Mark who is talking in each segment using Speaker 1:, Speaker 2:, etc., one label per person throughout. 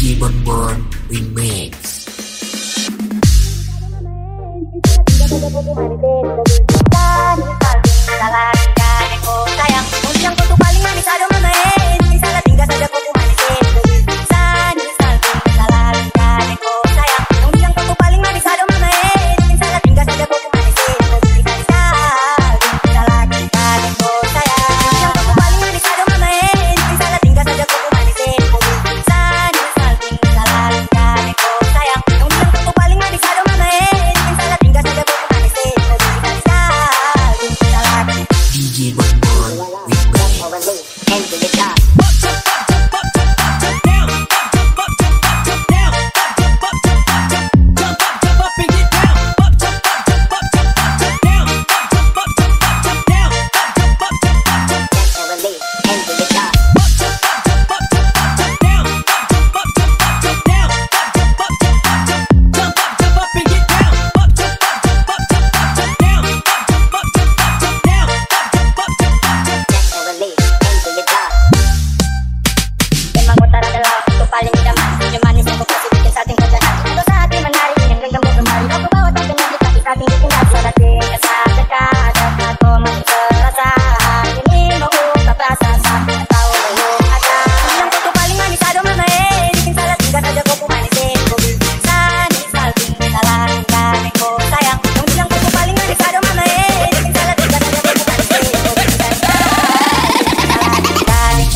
Speaker 1: DJ Bonbon Remix.
Speaker 2: Sayang,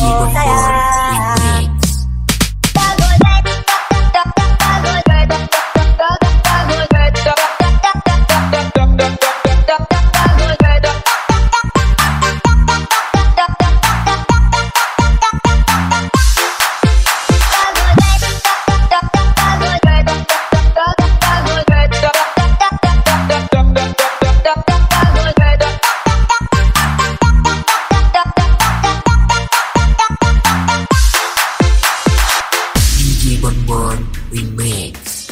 Speaker 1: 哦加 Remix.